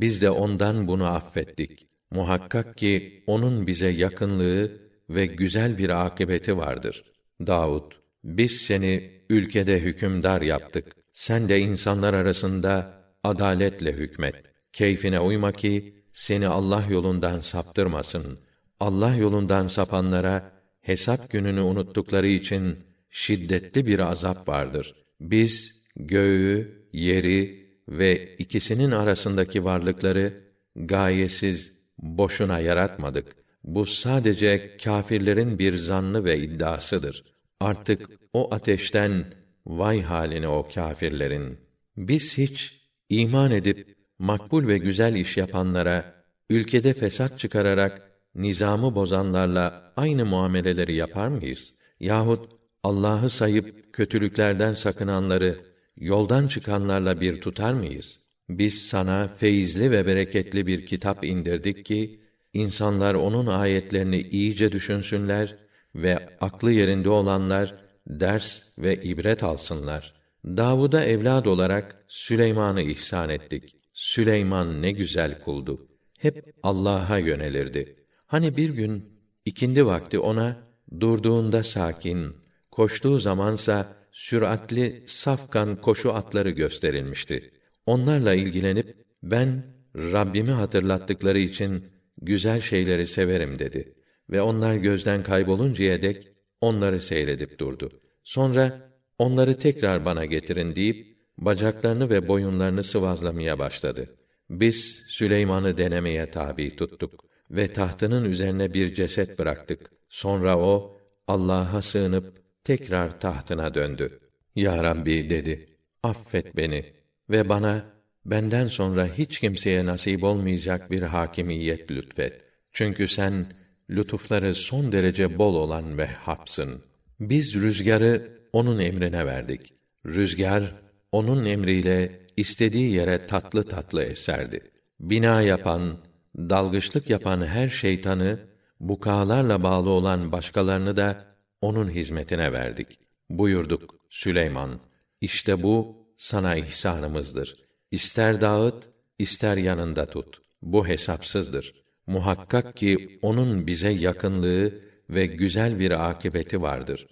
biz de ondan bunu affettik. Muhakkak ki onun bize yakınlığı ve güzel bir akıbeti vardır. Davud, biz seni ülkede hükümdar yaptık. Sen de insanlar arasında adaletle hükmet. Keyfine uyma ki seni Allah yolundan saptırmasın. Allah yolundan sapanlara hesap gününü unuttukları için şiddetli bir azap vardır. Biz göğü, yeri ve ikisinin arasındaki varlıkları gayesiz, boşuna yaratmadık. Bu sadece kâfirlerin bir zannı ve iddiasıdır. Artık o ateşten vay haline o kâfirlerin. Biz hiç iman edip makbul ve güzel iş yapanlara ülkede fesat çıkararak nizamı bozanlarla aynı muameleleri yapar mıyız? Yahut Allah'ı sayıp kötülüklerden sakınanları yoldan çıkanlarla bir tutar mıyız? Biz sana feyizli ve bereketli bir kitap indirdik ki insanlar onun ayetlerini iyice düşünsünler ve aklı yerinde olanlar ders ve ibret alsınlar. Davud'a evlad olarak Süleyman'ı ihsan ettik. Süleyman ne güzel kuldu. Hep Allah'a yönelirdi. Hani bir gün ikindi vakti ona durduğunda sakin, koştuğu zamansa süratli safkan koşu atları gösterilmişti. Onlarla ilgilenip ben Rabbimi hatırlattıkları için güzel şeyleri severim dedi ve onlar gözden kayboluncaya dek onları seyredip durdu. Sonra onları tekrar bana getirin deyip bacaklarını ve boyunlarını sıvazlamaya başladı. Biz Süleyman'ı denemeye tabi tuttuk ve tahtının üzerine bir ceset bıraktık. Sonra o Allah'a sığınıp tekrar tahtına döndü. Ya Rabbi dedi, affet beni ve bana benden sonra hiç kimseye nasip olmayacak bir hakimiyet lütfet. Çünkü sen lütufları son derece bol olan ve hapsın. Biz rüzgarı onun emrine verdik. Rüzgar onun emriyle istediği yere tatlı tatlı eserdi. Bina yapan, dalgıçlık yapan her şeytanı, bukalarla bağlı olan başkalarını da onun hizmetine verdik. Buyurduk Süleyman, işte bu sana ihsanımızdır. İster dağıt, ister yanında tut. Bu hesapsızdır. Muhakkak ki onun bize yakınlığı ve güzel bir akibeti vardır.